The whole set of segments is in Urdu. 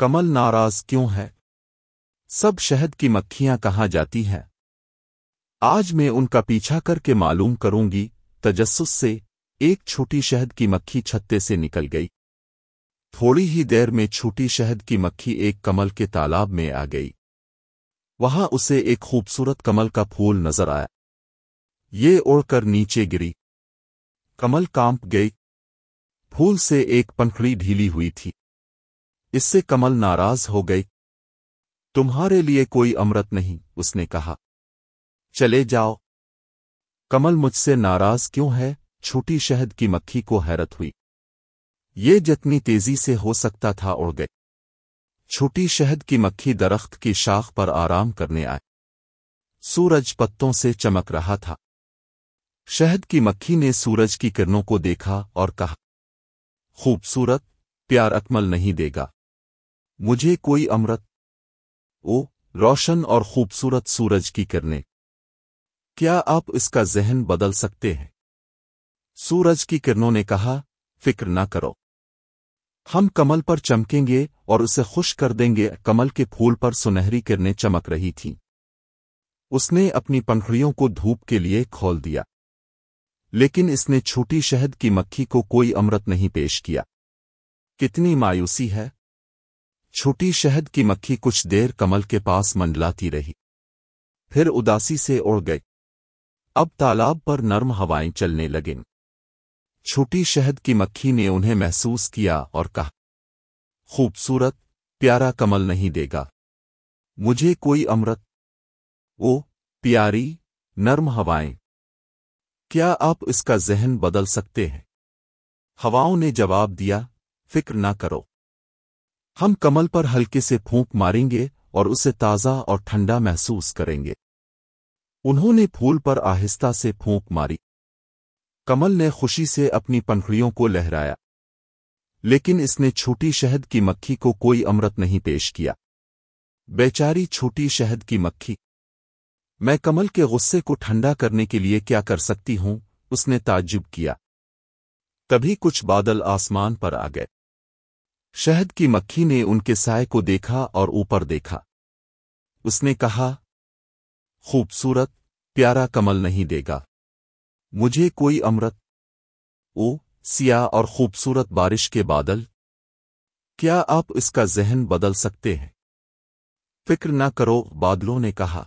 کمل ناراض کیوں ہے؟ سب شہد کی مکھیاں کہاں جاتی ہیں؟ آج میں ان کا پیچھا کر کے معلوم کروں گی، تجسس سے ایک چھوٹی شہد کی مکھی چھتے سے نکل گئی۔ تھوڑی ہی دیر میں چھوٹی شہد کی مکھی ایک کمل کے تالاب میں آ گئی۔ وہاں اسے ایک خوبصورت کمل کا پھول نظر آیا۔ یہ اڑ کر نیچے گری۔ کمل کانپ گئی۔ پھول سے ایک پنکھڑی ڈھیلی ہوئی تھی۔ اس سے کمل ناراض ہو گئی۔ تمہارے لیے کوئی امرت نہیں، اس نے کہا۔ چلے جاؤ۔ کمل مجھ سے ناراض کیوں ہے؟ چھوٹی شہد کی مکھی کو حیرت ہوئی۔ یہ جتنی تیزی سے ہو سکتا تھا، اڑ گئے چھوٹی شہد کی مکھی درخت کی شاخ پر آرام کرنے آئے۔ سورج پتوں سے چمک رہا تھا۔ شہد کی مکھی نے سورج کی کرنوں کو دیکھا اور کہا، خوبصورت، پیار اکمل نہیں دے گا۔ مجھے کوئی امرت۔ او روشن اور خوبصورت سورج کی کرنے کیا آپ اس کا ذہن بدل سکتے ہیں؟ سورج کی کرنوں نے کہا، فکر نہ کرو۔ ہم کمل پر چمکیں گے اور اسے خوش کر دیں گے۔ کمل کے پھول پر سنہری کرنے چمک رہی تھیں۔ اس نے اپنی پنکھڑیوں کو دھوپ کے لیے کھول دیا۔ لیکن اس نے چھوٹی شہد کی مکھی کو کوئی امرت نہیں پیش کیا۔ کتنی مایوسی ہے۔ چھوٹی شہد کی مکھی کچھ دیر کمل کے پاس منڈلاتی رہی۔ پھر اداسی سے اڑ گئی۔ اب تالاب پر نرم ہوائیں چلنے لگیں۔ چھوٹی شہد کی مکھی نے انہیں محسوس کیا اور کہا، خوبصورت، پیارا کمل نہیں دے گا۔ مجھے کوئی امرت۔ او پیاری، نرم ہوائیں۔ کیا آپ اس کا ذہن بدل سکتے ہیں ہواؤں نے جواب دیا، فکر نہ کرو۔ ہم کمل پر ہلکے سے پھونک ماریں گے اور اسے تازہ اور ٹھنڈا محسوس کریں گے۔ انہوں نے پھول پر آہستہ سے پھونک ماری۔ کمل نے خوشی سے اپنی پنکھڑیوں کو لہرایا۔ لیکن اس نے چھوٹی شہد کی مکھی کو کوئی امرت نہیں پیش کیا۔ بیچاری چھوٹی شہد کی مکھی۔ میں کمل کے غصے کو ٹھنڈا کرنے کے لیے کیا کر سکتی ہوں؟ اس نے تعجب کیا۔ تبھی کچھ بادل آسمان پر آ گئے۔ شہد کی مکھی نے ان کے سائے کو دیکھا اور اوپر دیکھا۔ اس نے کہا، خوبصورت، پیارا کمل نہیں دے گا۔ مجھے کوئی امرت۔ او، سیاہ اور خوبصورت بارش کے بادل۔ کیا آپ اس کا ذہن بدل سکتے ہیں؟ فکر نہ کرو، بادلوں نے کہا۔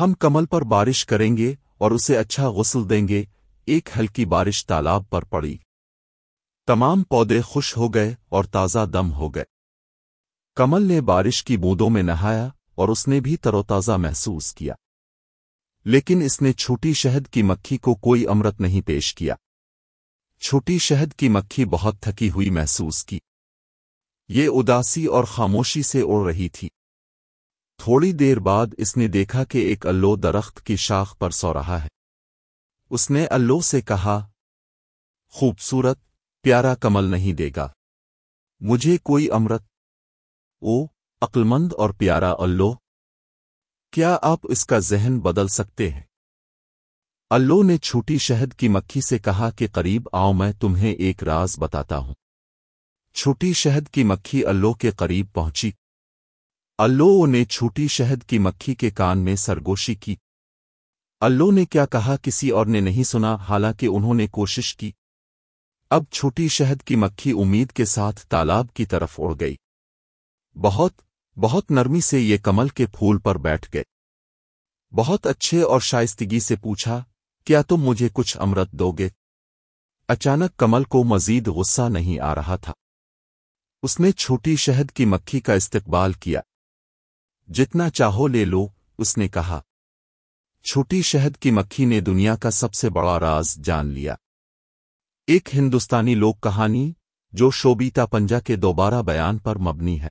ہم کمل پر بارش کریں گے اور اسے اچھا غسل دیں گے۔ ایک ہلکی بارش تالاب پر پڑی۔ تمام پودے خوش ہو گئے اور تازہ دم ہو گئے۔ کمل نے بارش کی بوندوں میں نہایا اور اس نے بھی ترو تازہ محسوس کیا۔ لیکن اس نے چھوٹی شہد کی مکھی کو کوئی امرت نہیں پیش کیا۔ چھوٹی شہد کی مکھی بہت تھکی ہوئی محسوس کی۔ یہ اداسی اور خاموشی سے اڑ رہی تھی۔ تھوڑی دیر بعد اس نے دیکھا کہ ایک الو درخت کی شاخ پر سو رہا ہے۔ اس نے الو سے کہا، خوبصورت پیارا کمل نہیں دے گا۔ مجھے کوئی امرت۔ او عقلمند اور پیارا الو کیا آپ اس کا ذہن بدل سکتے ہیں؟ الو نے چھوٹی شہد کی مکھی سے کہا کہ قریب آؤ، میں تمہیں ایک راز بتاتا ہوں۔ چھوٹی شہد کی مکھی الو کے قریب پہنچی۔ الو نے چھوٹی شہد کی مکھی کے کان میں سرگوشی کی۔ الو نے کیا کہا، کسی اور نے نہیں سنا، حالانکہ انہوں نے کوشش کی۔ اب چھوٹی شہد کی مکھی امید کے ساتھ تالاب کی طرف اڑ گئی۔ بہت بہت نرمی سے یہ کمل کے پھول پر بیٹھ گئے۔ بہت اچھے اور شائستگی سے پوچھا، کیا تم مجھے کچھ امرت دو گے؟ اچانک کمل کو مزید غصہ نہیں آ رہا تھا۔ اس نے چھوٹی شہد کی مکھی کا استقبال کیا۔ جتنا چاہو لے لو، اس نے کہا۔ چھوٹی شہد کی مکھی نے دنیا کا سب سے بڑا راز جان لیا۔ ایک ہندوستانی لوک کہانی جو شوبیتا پنجا کے دوبارہ بیان پر مبنی ہے۔